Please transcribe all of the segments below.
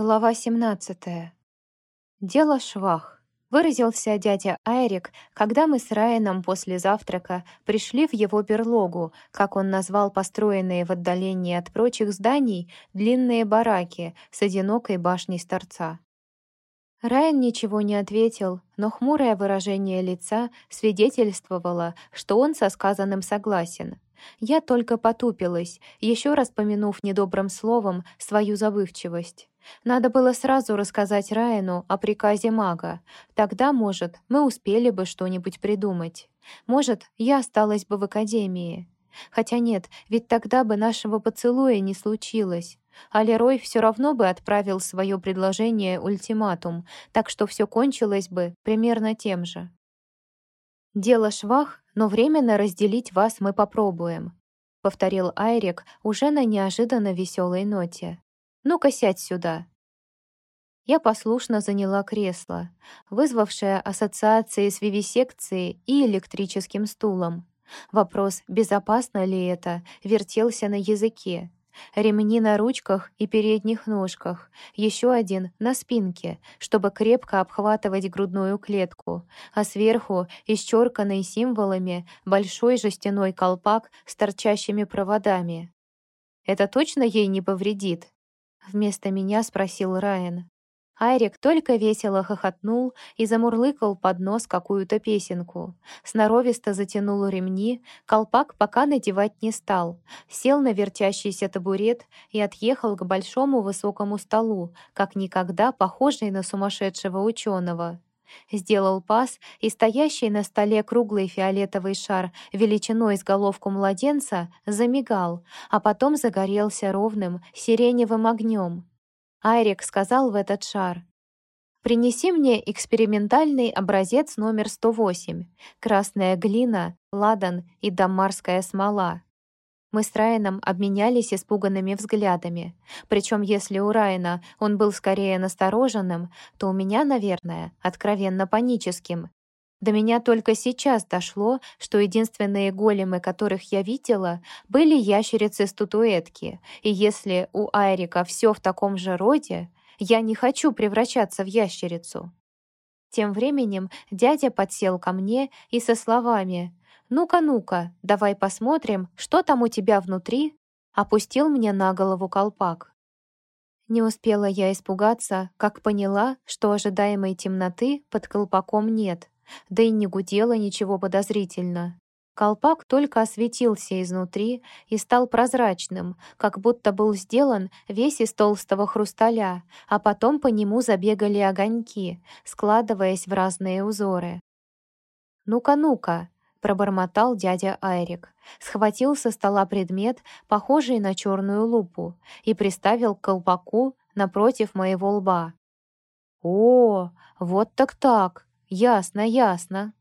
Глава 17. Дело швах. Выразился дядя Айрик, когда мы с Райаном после завтрака пришли в его берлогу, как он назвал построенные в отдалении от прочих зданий длинные бараки с одинокой башней с торца. Райан ничего не ответил, но хмурое выражение лица свидетельствовало, что он со сказанным согласен. Я только потупилась, еще раз помянув недобрым словом свою забывчивость. Надо было сразу рассказать Райану о приказе мага. Тогда, может, мы успели бы что-нибудь придумать. Может, я осталась бы в академии. Хотя нет, ведь тогда бы нашего поцелуя не случилось. А Лерой все равно бы отправил свое предложение ультиматум, так что все кончилось бы примерно тем же. «Дело швах, но временно разделить вас мы попробуем», — повторил Айрик уже на неожиданно веселой ноте. «Ну-ка, сядь сюда». Я послушно заняла кресло, вызвавшее ассоциации с вивисекцией и электрическим стулом. Вопрос, безопасно ли это, вертелся на языке. Ремни на ручках и передних ножках, еще один на спинке, чтобы крепко обхватывать грудную клетку, а сверху, исчерканный символами, большой жестяной колпак с торчащими проводами. «Это точно ей не повредит?» Вместо меня спросил Райан. Айрик только весело хохотнул и замурлыкал под нос какую-то песенку. Сноровисто затянул ремни, колпак пока надевать не стал. Сел на вертящийся табурет и отъехал к большому высокому столу, как никогда похожий на сумасшедшего ученого. Сделал пас, и стоящий на столе круглый фиолетовый шар величиной с головку младенца замигал, а потом загорелся ровным сиреневым огнем. Айрик сказал в этот шар. «Принеси мне экспериментальный образец номер 108. Красная глина, ладан и дамарская смола». Мы с Райаном обменялись испуганными взглядами. Причем, если у Райана он был скорее настороженным, то у меня, наверное, откровенно паническим. До меня только сейчас дошло, что единственные големы, которых я видела, были ящерицы-статуэтки, и если у Айрика все в таком же роде, я не хочу превращаться в ящерицу. Тем временем дядя подсел ко мне и со словами «Ну-ка, ну-ка, давай посмотрим, что там у тебя внутри», опустил мне на голову колпак. Не успела я испугаться, как поняла, что ожидаемой темноты под колпаком нет, да и не гудело ничего подозрительно. Колпак только осветился изнутри и стал прозрачным, как будто был сделан весь из толстого хрусталя, а потом по нему забегали огоньки, складываясь в разные узоры. «Ну-ка, ну-ка!» — пробормотал дядя Айрик, схватил со стола предмет, похожий на черную лупу, и приставил к колпаку напротив моего лба. «О, вот так-так!» «Ясно, ясно».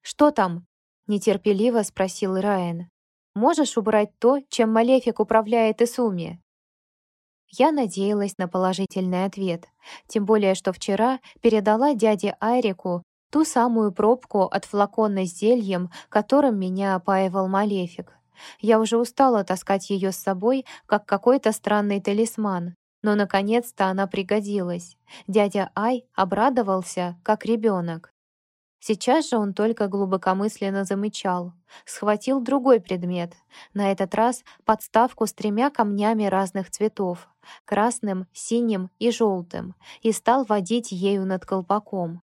«Что там?» — нетерпеливо спросил Райан. «Можешь убрать то, чем Малефик управляет Исуми?» Я надеялась на положительный ответ, тем более, что вчера передала дяде Айрику ту самую пробку от флакона с зельем, которым меня опаивал Малефик. Я уже устала таскать ее с собой, как какой-то странный талисман, но наконец-то она пригодилась. Дядя Ай обрадовался, как ребенок. Сейчас же он только глубокомысленно замычал. Схватил другой предмет, на этот раз подставку с тремя камнями разных цветов — красным, синим и желтым, и стал водить ею над колпаком.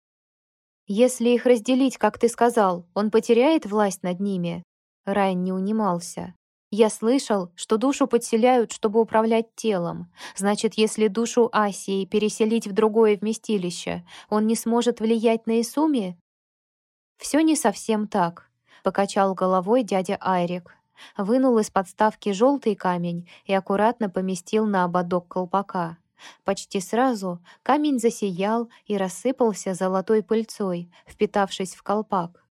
«Если их разделить, как ты сказал, он потеряет власть над ними?» Райан не унимался. Я слышал, что душу подселяют, чтобы управлять телом. Значит, если душу Асии переселить в другое вместилище, он не сможет влиять на Исуми? Все не совсем так, покачал головой дядя Айрик. Вынул из подставки желтый камень и аккуратно поместил на ободок колпака. Почти сразу камень засиял и рассыпался золотой пыльцой, впитавшись в колпак.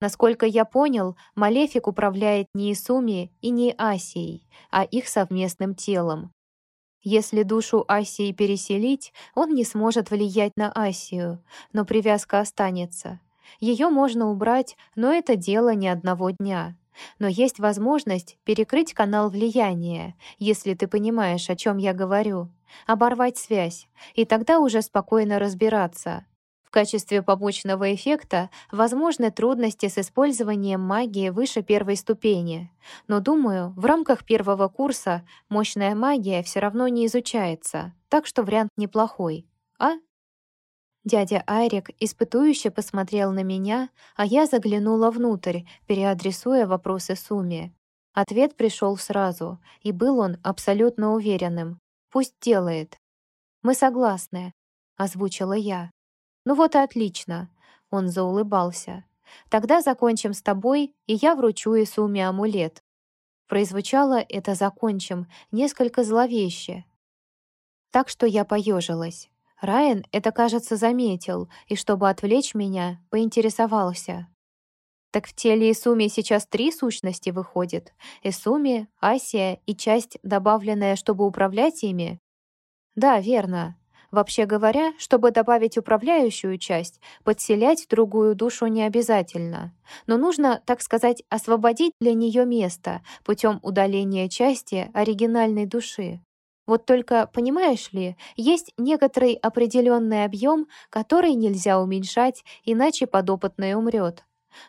Насколько я понял, Малефик управляет не Исуми и не Асией, а их совместным телом. Если душу Асии переселить, он не сможет влиять на Асию, но привязка останется. Ее можно убрать, но это дело не одного дня. Но есть возможность перекрыть канал влияния, если ты понимаешь, о чем я говорю, оборвать связь, и тогда уже спокойно разбираться. В качестве побочного эффекта возможны трудности с использованием магии выше первой ступени. Но, думаю, в рамках первого курса мощная магия все равно не изучается, так что вариант неплохой. А? Дядя Айрик испытующе посмотрел на меня, а я заглянула внутрь, переадресуя вопросы Суми. Ответ пришел сразу, и был он абсолютно уверенным. «Пусть делает». «Мы согласны», — озвучила я. «Ну вот и отлично», — он заулыбался. «Тогда закончим с тобой, и я вручу Исуме амулет». Произвучало это «закончим» несколько зловеще. Так что я поежилась. Райан это, кажется, заметил, и чтобы отвлечь меня, поинтересовался. Так в теле Исуми сейчас три сущности выходит. Исуми, Асия и часть, добавленная, чтобы управлять ими? Да, верно. Вообще говоря, чтобы добавить управляющую часть, подселять другую душу не обязательно. Но нужно, так сказать, освободить для нее место путем удаления части оригинальной души. Вот только, понимаешь ли, есть некоторый определенный объем, который нельзя уменьшать, иначе подопытный умрет.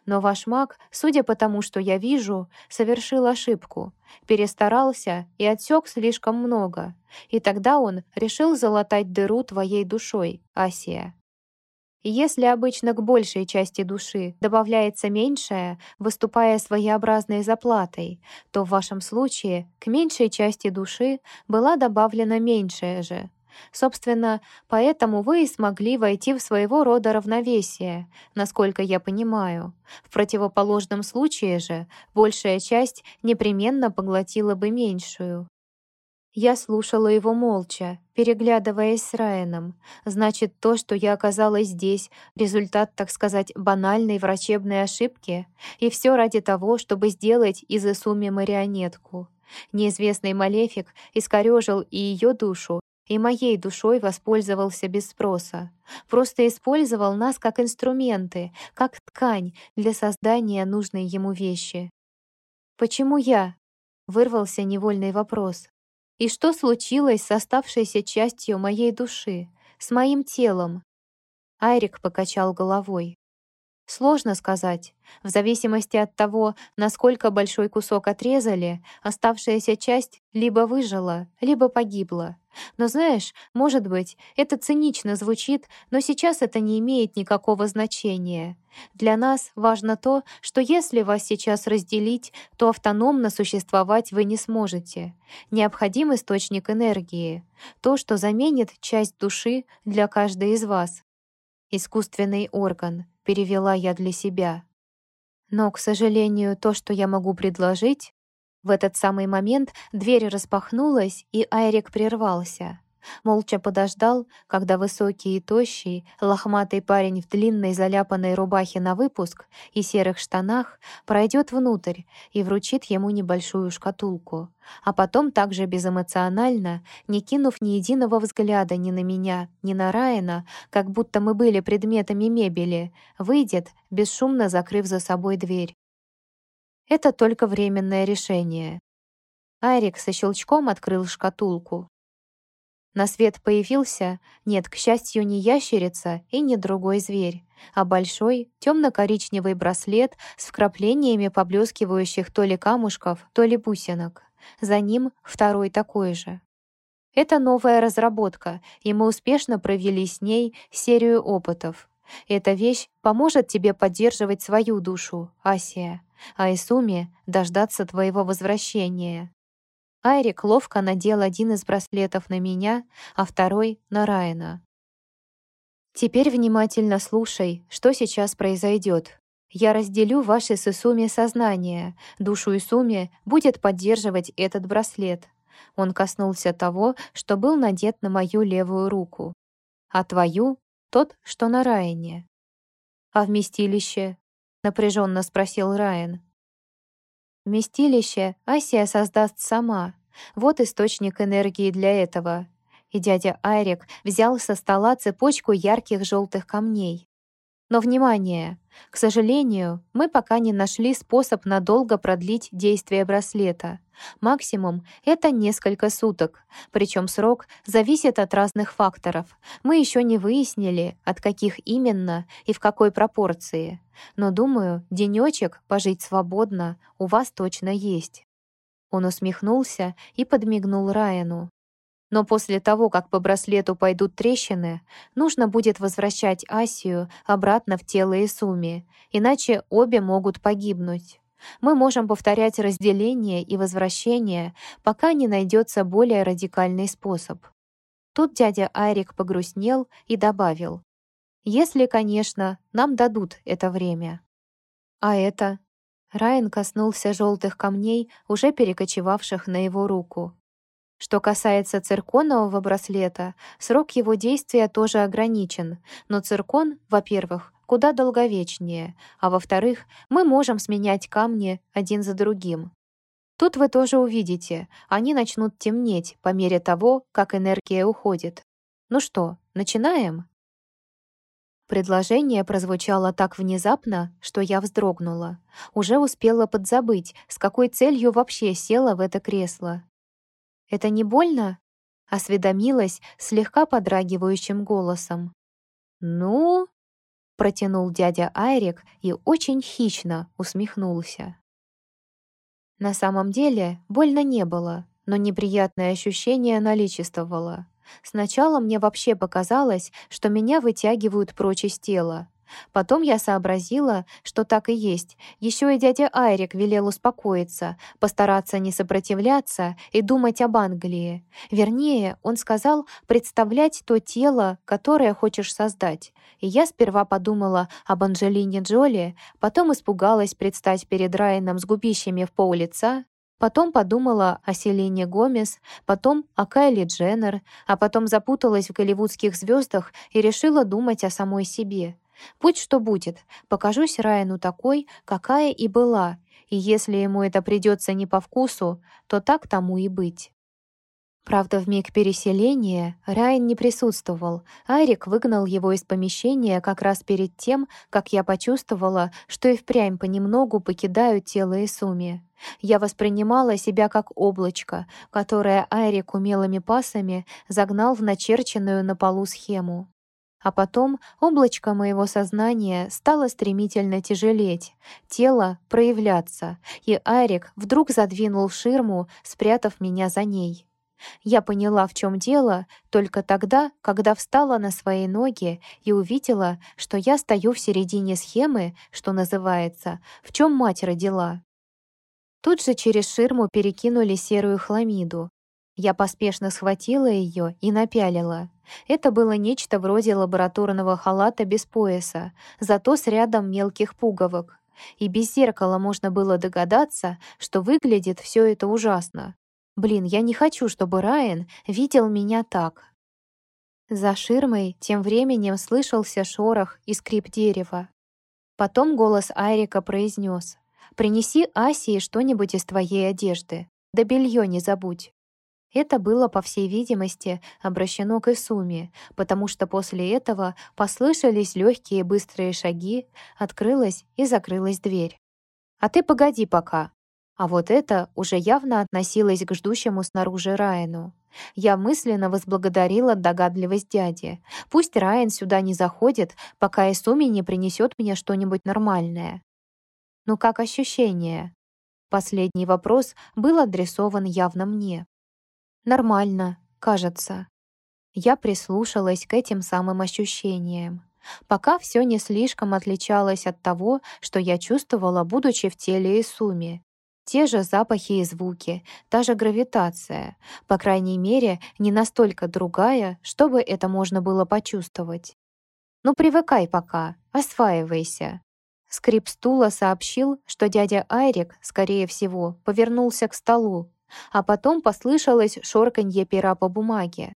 Но ваш маг, судя по тому, что я вижу, совершил ошибку, перестарался и отсек слишком много. И тогда он решил залатать дыру твоей душой, Асия. Если обычно к большей части души добавляется меньшая, выступая своеобразной заплатой, то в вашем случае к меньшей части души была добавлена меньшая же. Собственно, поэтому вы и смогли войти в своего рода равновесие, насколько я понимаю. В противоположном случае же большая часть непременно поглотила бы меньшую. Я слушала его молча, переглядываясь с Райаном. Значит, то, что я оказалась здесь, результат, так сказать, банальной врачебной ошибки, и все ради того, чтобы сделать из Исуми марионетку. Неизвестный малефик искорежил и ее душу, и моей душой воспользовался без спроса. Просто использовал нас как инструменты, как ткань для создания нужной ему вещи. «Почему я?» — вырвался невольный вопрос. И что случилось с оставшейся частью моей души, с моим телом? Айрик покачал головой. Сложно сказать. В зависимости от того, насколько большой кусок отрезали, оставшаяся часть либо выжила, либо погибла. Но знаешь, может быть, это цинично звучит, но сейчас это не имеет никакого значения. Для нас важно то, что если вас сейчас разделить, то автономно существовать вы не сможете. Необходим источник энергии, то, что заменит часть души для каждой из вас. Искусственный орган, перевела я для себя. Но, к сожалению, то, что я могу предложить, в этот самый момент дверь распахнулась, и Айрик прервался. Молча подождал, когда высокий и тощий, лохматый парень в длинной заляпанной рубахе на выпуск и серых штанах пройдет внутрь и вручит ему небольшую шкатулку. А потом также безэмоционально, не кинув ни единого взгляда ни на меня, ни на Райана, как будто мы были предметами мебели, выйдет, бесшумно закрыв за собой дверь. Это только временное решение. Айрик со щелчком открыл шкатулку. На свет появился, нет, к счастью, не ящерица и не другой зверь, а большой темно-коричневый браслет с вкраплениями поблескивающих то ли камушков, то ли бусинок. За ним второй такой же. Это новая разработка, и мы успешно провели с ней серию опытов. Эта вещь поможет тебе поддерживать свою душу, Асия, а Исуми — дождаться твоего возвращения. Айрик ловко надел один из браслетов на меня, а второй — на Райана. «Теперь внимательно слушай, что сейчас произойдет. Я разделю ваши с Исуми сознания. Душу Исуми будет поддерживать этот браслет». Он коснулся того, что был надет на мою левую руку. «А твою — тот, что на Райане». «А вместилище?» — напряженно спросил Райан. Вместилище Асия создаст сама. Вот источник энергии для этого. И дядя Айрик взял со стола цепочку ярких желтых камней. Но внимание! К сожалению, мы пока не нашли способ надолго продлить действие браслета. Максимум — это несколько суток, причем срок зависит от разных факторов. Мы еще не выяснили, от каких именно и в какой пропорции. Но, думаю, денечек пожить свободно у вас точно есть. Он усмехнулся и подмигнул Райану. Но после того, как по браслету пойдут трещины, нужно будет возвращать Асию обратно в тело Исуми, иначе обе могут погибнуть. Мы можем повторять разделение и возвращение, пока не найдется более радикальный способ. Тут дядя Айрик погрустнел и добавил, «Если, конечно, нам дадут это время». «А это?» Райан коснулся желтых камней, уже перекочевавших на его руку. Что касается цирконового браслета, срок его действия тоже ограничен, но циркон, во-первых, куда долговечнее, а во-вторых, мы можем сменять камни один за другим. Тут вы тоже увидите, они начнут темнеть по мере того, как энергия уходит. Ну что, начинаем? Предложение прозвучало так внезапно, что я вздрогнула. Уже успела подзабыть, с какой целью вообще села в это кресло. «Это не больно?» — осведомилась слегка подрагивающим голосом. «Ну?» — протянул дядя Айрик и очень хищно усмехнулся. На самом деле больно не было, но неприятное ощущение наличествовало. Сначала мне вообще показалось, что меня вытягивают прочь из тела, Потом я сообразила, что так и есть. Еще и дядя Айрик велел успокоиться, постараться не сопротивляться и думать об Англии. Вернее, он сказал представлять то тело, которое хочешь создать. И я сперва подумала об Анджелине Джоли, потом испугалась предстать перед Райаном с губищами в пол лица, Потом подумала о Селине Гомес, потом о Кайли Дженнер, а потом запуталась в голливудских звездах и решила думать о самой себе. Будь что будет, покажусь Райану такой, какая и была, и если ему это придется не по вкусу, то так тому и быть. Правда, в миг переселения Райан не присутствовал. Айрик выгнал его из помещения как раз перед тем, как я почувствовала, что и впрямь понемногу покидаю тело Исуми. Я воспринимала себя как облачко, которое Айрик умелыми пасами загнал в начерченную на полу схему. А потом облачко моего сознания стало стремительно тяжелеть, тело проявляться, и Айрик вдруг задвинул ширму, спрятав меня за ней. Я поняла, в чем дело, только тогда, когда встала на свои ноги и увидела, что я стою в середине схемы, что называется, в чем мать родила. Тут же через ширму перекинули серую хламиду, я поспешно схватила ее и напялила. Это было нечто вроде лабораторного халата без пояса, зато с рядом мелких пуговок. И без зеркала можно было догадаться, что выглядит все это ужасно. Блин, я не хочу, чтобы Райан видел меня так. За ширмой тем временем слышался шорох и скрип дерева. Потом голос Айрика произнес: «Принеси Асии что-нибудь из твоей одежды. Да белье не забудь». Это было, по всей видимости, обращено к Исуме, потому что после этого послышались легкие быстрые шаги, открылась и закрылась дверь. «А ты погоди пока». А вот это уже явно относилось к ждущему снаружи Райану. Я мысленно возблагодарила догадливость дяди. Пусть Райан сюда не заходит, пока Исуми не принесет мне что-нибудь нормальное. «Ну как ощущение?» Последний вопрос был адресован явно мне. Нормально, кажется. Я прислушалась к этим самым ощущениям. Пока все не слишком отличалось от того, что я чувствовала, будучи в теле Исуми. Те же запахи и звуки, та же гравитация, по крайней мере, не настолько другая, чтобы это можно было почувствовать. «Ну, привыкай пока, осваивайся». Скрип стула сообщил, что дядя Айрик, скорее всего, повернулся к столу, а потом послышалось шорканье пера по бумаге.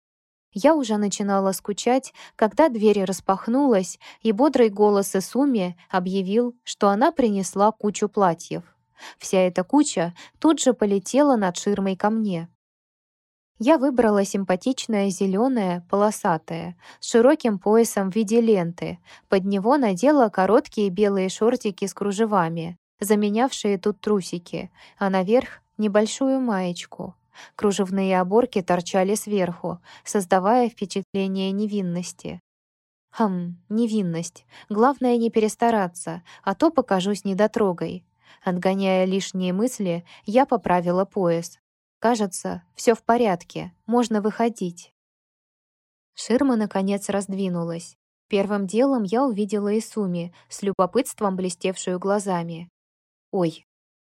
Я уже начинала скучать, когда дверь распахнулась, и бодрый голос Исуми объявил, что она принесла кучу платьев. Вся эта куча тут же полетела над ширмой ко мне. Я выбрала симпатичное зеленое, полосатое, с широким поясом в виде ленты. Под него надела короткие белые шортики с кружевами, заменявшие тут трусики, а наверх — небольшую маечку. Кружевные оборки торчали сверху, создавая впечатление невинности. Хм, невинность. Главное не перестараться, а то покажусь недотрогой. Отгоняя лишние мысли, я поправила пояс. Кажется, все в порядке, можно выходить. Ширма, наконец, раздвинулась. Первым делом я увидела Исуми, с любопытством блестевшую глазами. «Ой!»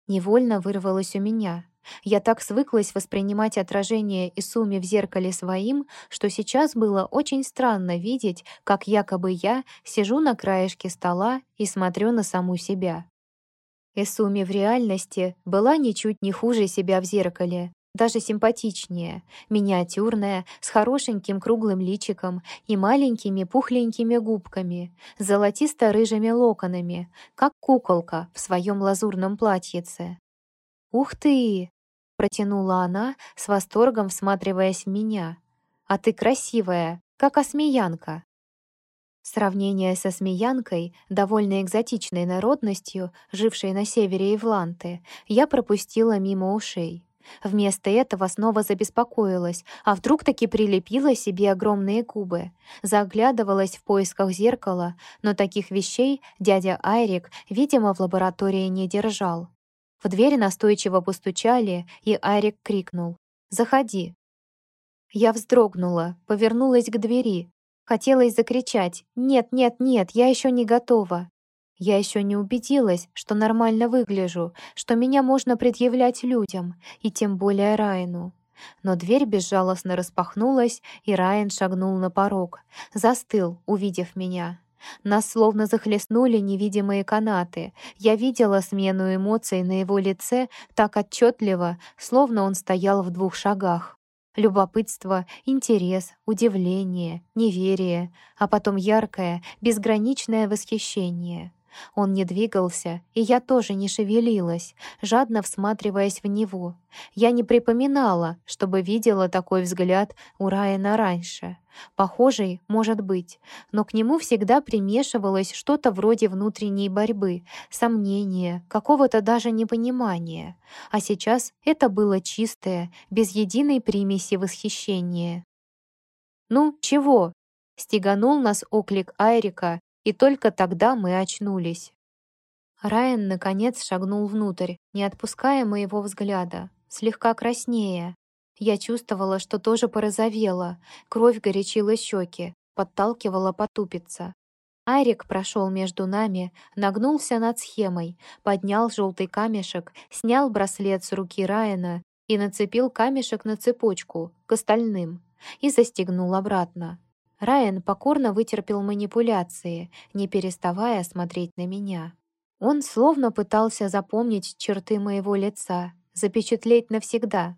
Невольно вырвалось у меня. Я так свыклась воспринимать отражение Исуми в зеркале своим, что сейчас было очень странно видеть, как якобы я сижу на краешке стола и смотрю на саму себя. Исуми в реальности была ничуть не хуже себя в зеркале, даже симпатичнее, миниатюрная, с хорошеньким круглым личиком и маленькими пухленькими губками, золотисто-рыжими локонами, как куколка в своем лазурном платьице. «Ух ты!» Протянула она, с восторгом всматриваясь в меня. «А ты красивая, как осмеянка». Сравнение со смеянкой, довольно экзотичной народностью, жившей на севере Ивланты, я пропустила мимо ушей. Вместо этого снова забеспокоилась, а вдруг таки прилепила себе огромные кубы. Заглядывалась в поисках зеркала, но таких вещей дядя Айрик, видимо, в лаборатории не держал. В дверь настойчиво постучали, и Арик крикнул «Заходи». Я вздрогнула, повернулась к двери. Хотелось закричать «Нет, нет, нет, я еще не готова». Я еще не убедилась, что нормально выгляжу, что меня можно предъявлять людям, и тем более Райну. Но дверь безжалостно распахнулась, и Райан шагнул на порог. Застыл, увидев меня. Нас словно захлестнули невидимые канаты. Я видела смену эмоций на его лице так отчетливо, словно он стоял в двух шагах. Любопытство, интерес, удивление, неверие, а потом яркое, безграничное восхищение. Он не двигался, и я тоже не шевелилась, жадно всматриваясь в него. Я не припоминала, чтобы видела такой взгляд у Райана раньше. Похожий, может быть, но к нему всегда примешивалось что-то вроде внутренней борьбы, сомнения, какого-то даже непонимания. А сейчас это было чистое, без единой примеси восхищения. «Ну, чего?» — стеганул нас оклик Айрика, и только тогда мы очнулись. Райан, наконец, шагнул внутрь, не отпуская моего взгляда, слегка краснея. Я чувствовала, что тоже порозовела, кровь горячила щеки, подталкивала потупиться. Айрик прошел между нами, нагнулся над схемой, поднял желтый камешек, снял браслет с руки Райана и нацепил камешек на цепочку, к остальным, и застегнул обратно. Райан покорно вытерпел манипуляции, не переставая смотреть на меня. Он словно пытался запомнить черты моего лица, запечатлеть навсегда.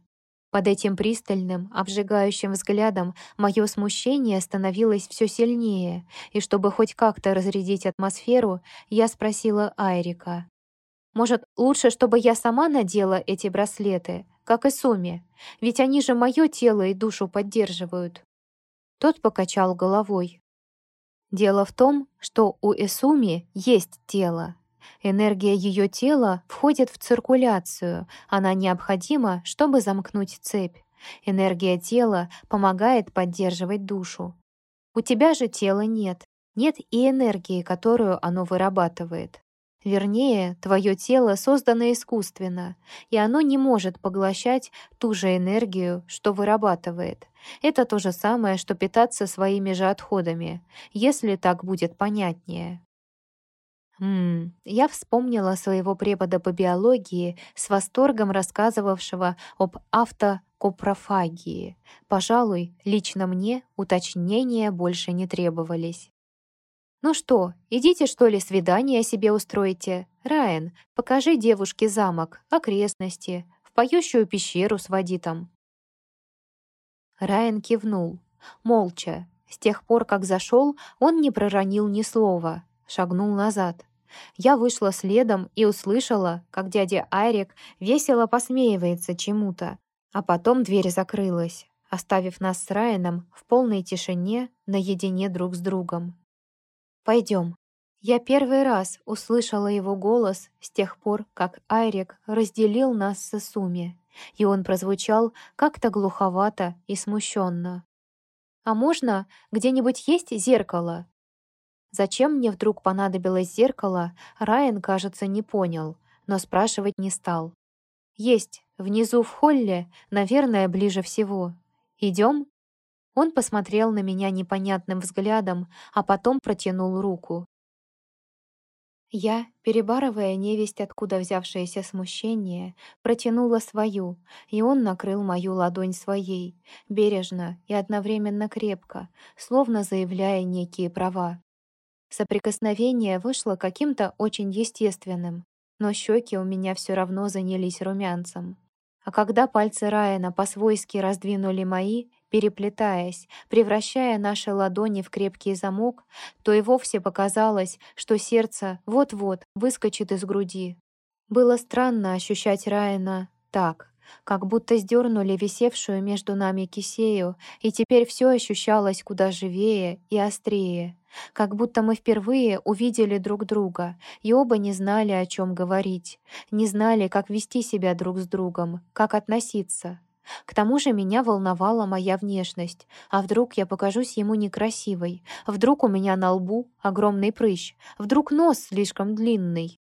Под этим пристальным, обжигающим взглядом мое смущение становилось все сильнее, и чтобы хоть как-то разрядить атмосферу, я спросила Айрика. «Может, лучше, чтобы я сама надела эти браслеты, как и Суми? Ведь они же мое тело и душу поддерживают». Тот покачал головой. Дело в том, что у Эсуми есть тело. Энергия ее тела входит в циркуляцию, она необходима, чтобы замкнуть цепь. Энергия тела помогает поддерживать душу. У тебя же тела нет, нет и энергии, которую оно вырабатывает. Вернее, твое тело создано искусственно, и оно не может поглощать ту же энергию, что вырабатывает. Это то же самое, что питаться своими же отходами, если так будет понятнее. Ммм, я вспомнила своего препода по биологии с восторгом рассказывавшего об автокопрофагии. Пожалуй, лично мне уточнения больше не требовались. «Ну что, идите, что ли, свидание себе устроите? Райан, покажи девушке замок, окрестности, в поющую пещеру с водитом». Райан кивнул, молча. С тех пор, как зашел, он не проронил ни слова, шагнул назад. Я вышла следом и услышала, как дядя Айрик весело посмеивается чему-то, а потом дверь закрылась. оставив нас с Райаном в полной тишине наедине друг с другом. «Пойдем». Я первый раз услышала его голос с тех пор, как Айрик разделил нас с Суми, и он прозвучал как-то глуховато и смущенно. «А можно где-нибудь есть зеркало?» Зачем мне вдруг понадобилось зеркало, Райан, кажется, не понял, но спрашивать не стал. «Есть, внизу в холле, наверное, ближе всего. Идем?» Он посмотрел на меня непонятным взглядом, а потом протянул руку. Я, перебарывая невесть, откуда взявшееся смущение, протянула свою, и он накрыл мою ладонь своей, бережно и одновременно крепко, словно заявляя некие права. Соприкосновение вышло каким-то очень естественным, но щеки у меня все равно занялись румянцем. А когда пальцы Райана по-свойски раздвинули мои, переплетаясь, превращая наши ладони в крепкий замок, то и вовсе показалось, что сердце вот-вот выскочит из груди. Было странно ощущать Райана так, как будто сдернули висевшую между нами кисею, и теперь все ощущалось куда живее и острее, как будто мы впервые увидели друг друга и оба не знали, о чем говорить, не знали, как вести себя друг с другом, как относиться. К тому же меня волновала моя внешность. А вдруг я покажусь ему некрасивой? Вдруг у меня на лбу огромный прыщ? Вдруг нос слишком длинный?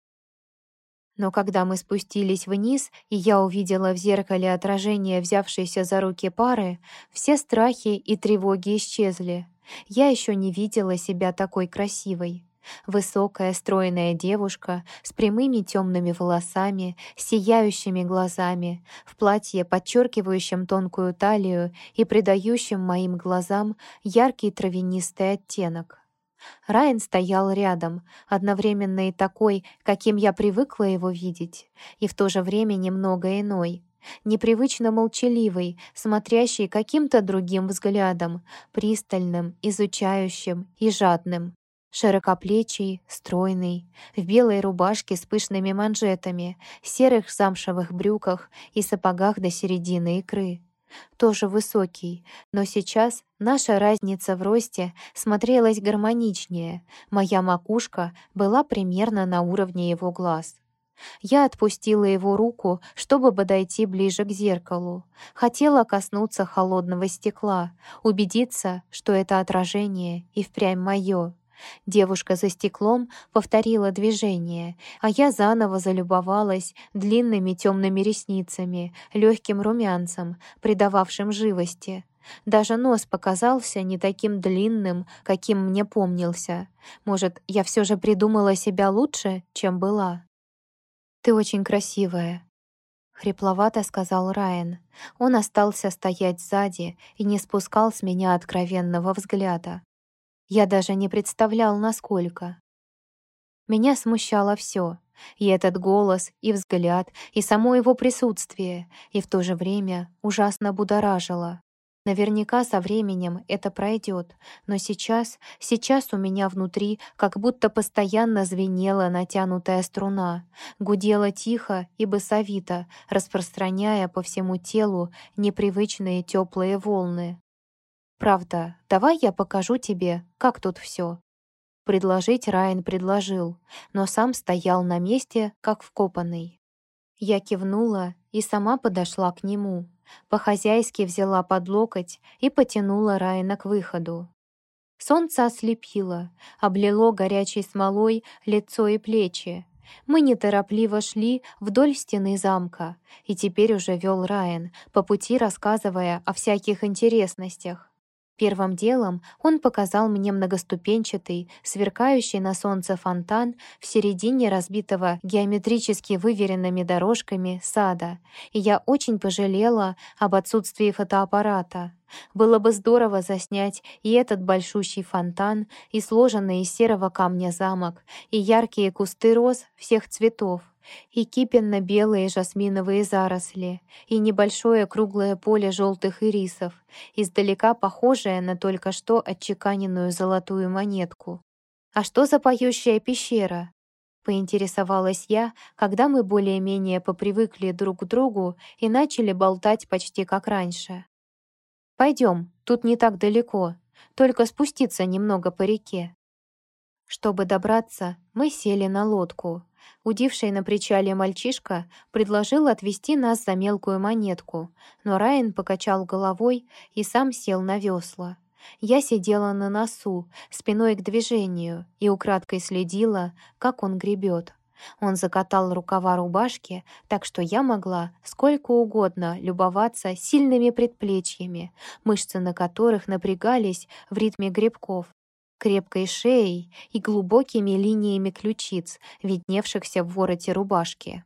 Но когда мы спустились вниз, и я увидела в зеркале отражение взявшейся за руки пары, все страхи и тревоги исчезли. Я еще не видела себя такой красивой. Высокая, стройная девушка с прямыми темными волосами, сияющими глазами, в платье, подчеркивающем тонкую талию и придающем моим глазам яркий травянистый оттенок. Райан стоял рядом, одновременно и такой, каким я привыкла его видеть, и в то же время немного иной, непривычно молчаливый, смотрящий каким-то другим взглядом, пристальным, изучающим и жадным. Широкоплечий, стройный, в белой рубашке с пышными манжетами, серых замшевых брюках и сапогах до середины икры тоже высокий, но сейчас наша разница в росте смотрелась гармоничнее. Моя макушка была примерно на уровне его глаз. Я отпустила его руку, чтобы подойти ближе к зеркалу. Хотела коснуться холодного стекла, убедиться, что это отражение и впрямь мое. Девушка за стеклом повторила движение, а я заново залюбовалась длинными темными ресницами, легким румянцем, придававшим живости. Даже нос показался не таким длинным, каким мне помнился. Может, я все же придумала себя лучше, чем была? «Ты очень красивая», — хрипловато сказал Райан. Он остался стоять сзади и не спускал с меня откровенного взгляда. Я даже не представлял, насколько. Меня смущало все, и этот голос, и взгляд, и само его присутствие, и в то же время ужасно будоражило. Наверняка со временем это пройдет, но сейчас, сейчас у меня внутри как будто постоянно звенела натянутая струна, гудела тихо и басовито, распространяя по всему телу непривычные теплые волны. «Правда, давай я покажу тебе, как тут все. Предложить Райан предложил, но сам стоял на месте, как вкопанный. Я кивнула и сама подошла к нему, по-хозяйски взяла под локоть и потянула Райана к выходу. Солнце ослепило, облило горячей смолой лицо и плечи. Мы неторопливо шли вдоль стены замка, и теперь уже вел Райан, по пути рассказывая о всяких интересностях. Первым делом он показал мне многоступенчатый, сверкающий на солнце фонтан в середине разбитого геометрически выверенными дорожками сада, и я очень пожалела об отсутствии фотоаппарата. Было бы здорово заснять и этот большущий фонтан, и сложенный из серого камня замок, и яркие кусты роз всех цветов, и кипенно-белые жасминовые заросли, и небольшое круглое поле желтых ирисов, издалека похожее на только что отчеканенную золотую монетку. «А что за поющая пещера?» — поинтересовалась я, когда мы более-менее попривыкли друг к другу и начали болтать почти как раньше. Пойдем, тут не так далеко, только спуститься немного по реке». Чтобы добраться, мы сели на лодку. Удивший на причале мальчишка предложил отвезти нас за мелкую монетку, но Райан покачал головой и сам сел на весла. Я сидела на носу, спиной к движению, и украдкой следила, как он гребет. Он закатал рукава рубашки, так что я могла сколько угодно любоваться сильными предплечьями, мышцы на которых напрягались в ритме гребков, крепкой шеей и глубокими линиями ключиц, видневшихся в вороте рубашки.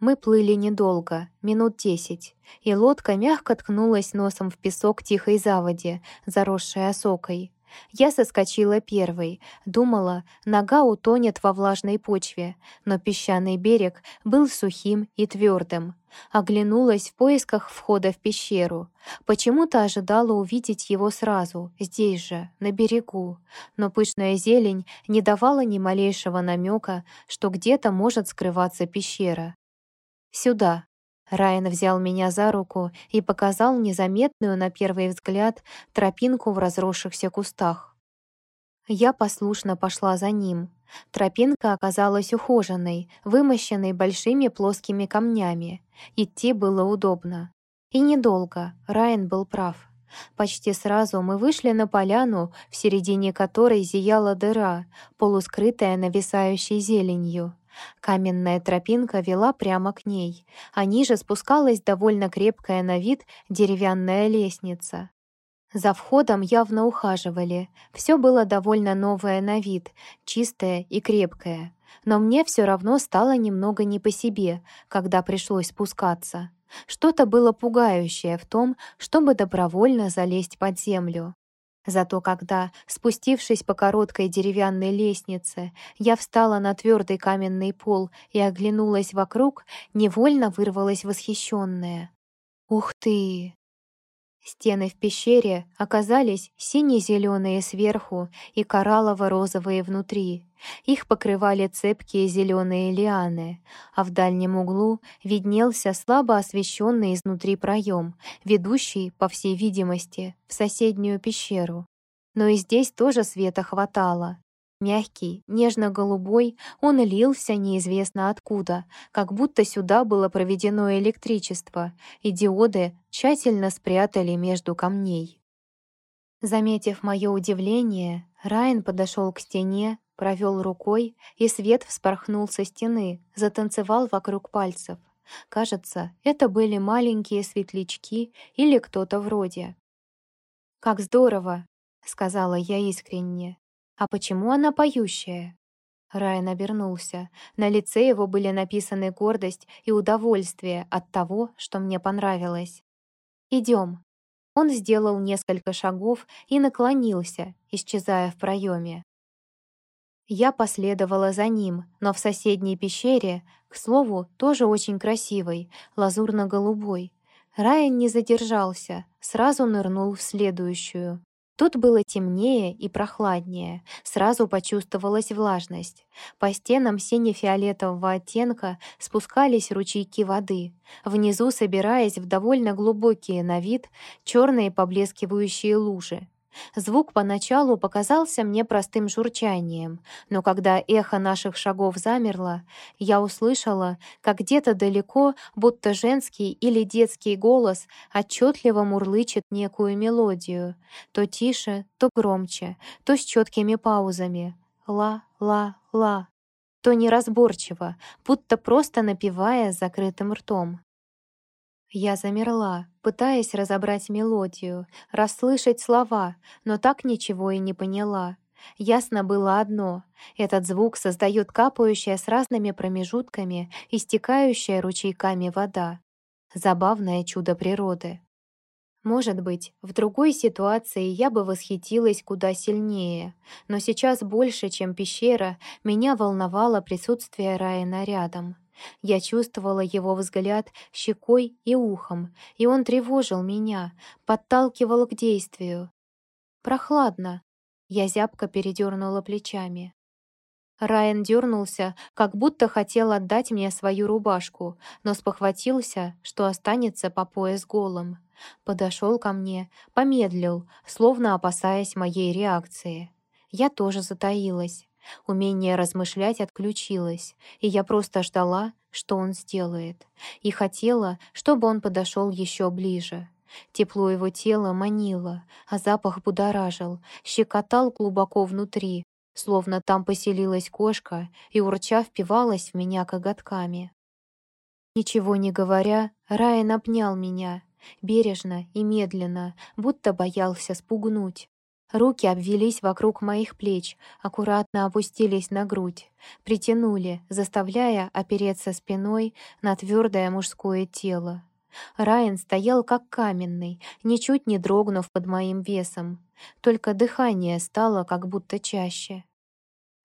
Мы плыли недолго, минут десять, и лодка мягко ткнулась носом в песок тихой заводи, заросшей осокой. Я соскочила первой, думала, нога утонет во влажной почве, но песчаный берег был сухим и твердым. Оглянулась в поисках входа в пещеру. Почему-то ожидала увидеть его сразу, здесь же, на берегу, но пышная зелень не давала ни малейшего намека, что где-то может скрываться пещера. «Сюда». Райан взял меня за руку и показал незаметную на первый взгляд тропинку в разросшихся кустах. Я послушно пошла за ним. Тропинка оказалась ухоженной, вымощенной большими плоскими камнями. Идти было удобно. И недолго, Райан был прав. Почти сразу мы вышли на поляну, в середине которой зияла дыра, полускрытая нависающей зеленью. Каменная тропинка вела прямо к ней, а ниже спускалась довольно крепкая на вид деревянная лестница. За входом явно ухаживали. Все было довольно новое на вид, чистое и крепкое. Но мне все равно стало немного не по себе, когда пришлось спускаться. Что-то было пугающее в том, чтобы добровольно залезть под землю. Зато когда, спустившись по короткой деревянной лестнице, я встала на твердый каменный пол и оглянулась вокруг, невольно вырвалась восхищенная. «Ух ты!» Стены в пещере оказались сине-зеленые сверху и кораллово-розовые внутри. Их покрывали цепкие зеленые лианы, а в дальнем углу виднелся слабо освещенный изнутри проем, ведущий, по всей видимости, в соседнюю пещеру. Но и здесь тоже света хватало. Мягкий, нежно-голубой, он лился неизвестно откуда, как будто сюда было проведено электричество, и диоды тщательно спрятали между камней. Заметив мое удивление, Райан подошел к стене, провел рукой, и свет вспорхнул со стены, затанцевал вокруг пальцев. Кажется, это были маленькие светлячки или кто-то вроде. «Как здорово!» — сказала я искренне. «А почему она поющая?» Райан обернулся. На лице его были написаны гордость и удовольствие от того, что мне понравилось. «Идем». Он сделал несколько шагов и наклонился, исчезая в проеме. Я последовала за ним, но в соседней пещере, к слову, тоже очень красивой, лазурно-голубой. Райан не задержался, сразу нырнул в следующую. Тут было темнее и прохладнее, сразу почувствовалась влажность. По стенам сине-фиолетового оттенка спускались ручейки воды, внизу собираясь в довольно глубокие на вид черные поблескивающие лужи. Звук поначалу показался мне простым журчанием, но когда эхо наших шагов замерло, я услышала, как где-то далеко, будто женский или детский голос отчетливо мурлычет некую мелодию, то тише, то громче, то с четкими паузами. Ла-ла-ла, то неразборчиво, будто просто напевая с закрытым ртом. Я замерла, пытаясь разобрать мелодию, расслышать слова, но так ничего и не поняла. Ясно было одно — этот звук создает капающая с разными промежутками, истекающая ручейками вода. Забавное чудо природы. Может быть, в другой ситуации я бы восхитилась куда сильнее, но сейчас больше, чем пещера, меня волновало присутствие Райана рядом. Я чувствовала его взгляд щекой и ухом, и он тревожил меня, подталкивал к действию. «Прохладно!» Я зябко передернула плечами. Райан дернулся, как будто хотел отдать мне свою рубашку, но спохватился, что останется по пояс голым. Подошел ко мне, помедлил, словно опасаясь моей реакции. Я тоже затаилась. Умение размышлять отключилось, и я просто ждала, что он сделает, и хотела, чтобы он подошел еще ближе. Тепло его тела манило, а запах будоражил, щекотал глубоко внутри, словно там поселилась кошка и урча впивалась в меня коготками. Ничего не говоря, Райан обнял меня, бережно и медленно, будто боялся спугнуть. Руки обвелись вокруг моих плеч, аккуратно опустились на грудь, притянули, заставляя опереться спиной на твердое мужское тело. Райан стоял как каменный, ничуть не дрогнув под моим весом. Только дыхание стало как будто чаще.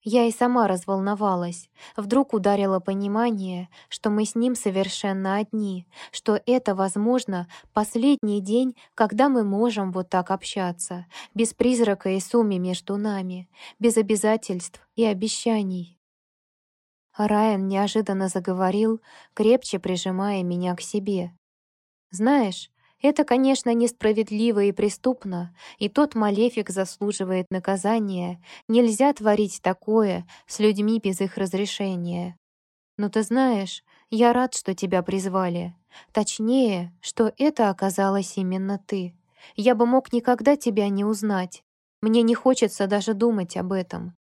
Я и сама разволновалась. Вдруг ударило понимание, что мы с ним совершенно одни, что это, возможно, последний день, когда мы можем вот так общаться, без призрака и сумми между нами, без обязательств и обещаний. Райан неожиданно заговорил, крепче прижимая меня к себе. «Знаешь, это, конечно, несправедливо и преступно, и тот малефик заслуживает наказания. Нельзя творить такое с людьми без их разрешения. Но ты знаешь, я рад, что тебя призвали. Точнее, что это оказалась именно ты. Я бы мог никогда тебя не узнать. Мне не хочется даже думать об этом.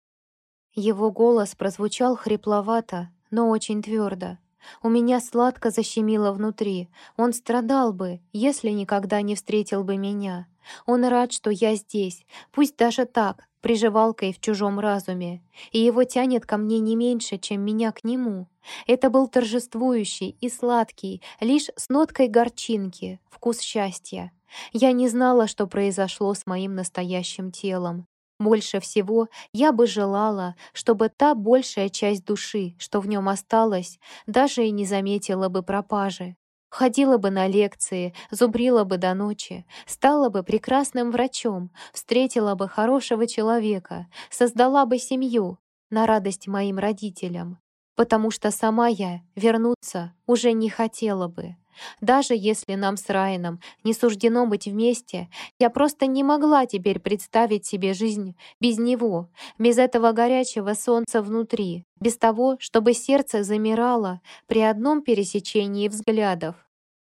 Его голос прозвучал хрипловато, но очень твердо. У меня сладко защемило внутри. Он страдал бы, если никогда не встретил бы меня. Он рад, что я здесь, пусть даже так, приживалкой в чужом разуме. И его тянет ко мне не меньше, чем меня к нему. Это был торжествующий и сладкий, лишь с ноткой горчинки, вкус счастья. Я не знала, что произошло с моим настоящим телом. Больше всего я бы желала, чтобы та большая часть души, что в нем осталась, даже и не заметила бы пропажи. Ходила бы на лекции, зубрила бы до ночи, стала бы прекрасным врачом, встретила бы хорошего человека, создала бы семью на радость моим родителям, потому что сама я вернуться уже не хотела бы. Даже если нам с Райаном не суждено быть вместе, я просто не могла теперь представить себе жизнь без него, без этого горячего солнца внутри, без того, чтобы сердце замирало при одном пересечении взглядов,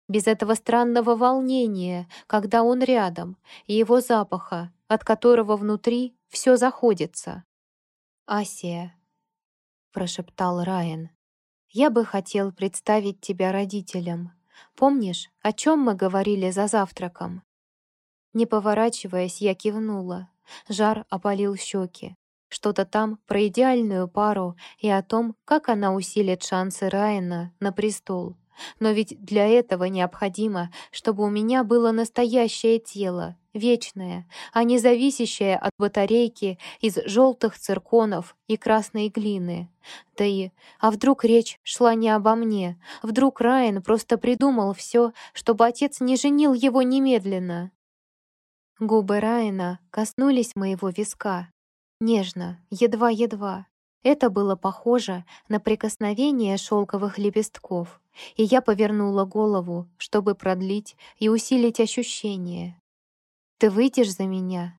без этого странного волнения, когда он рядом, и его запаха, от которого внутри все заходится. «Асия», — прошептал Райан, — «я бы хотел представить тебя родителям». Помнишь, о чем мы говорили за завтраком?» Не поворачиваясь, я кивнула. Жар опалил щеки. Что-то там про идеальную пару и о том, как она усилит шансы Райана на престол. Но ведь для этого необходимо, чтобы у меня было настоящее тело, вечное, а не зависящее от батарейки из желтых цирконов и красной глины. Да и, а вдруг речь шла не обо мне? Вдруг Райан просто придумал все, чтобы отец не женил его немедленно? Губы Райана коснулись моего виска. Нежно, едва-едва. Это было похоже на прикосновение шелковых лепестков, и я повернула голову, чтобы продлить и усилить ощущение. «Ты выйдешь за меня?»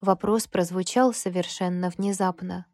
Вопрос прозвучал совершенно внезапно.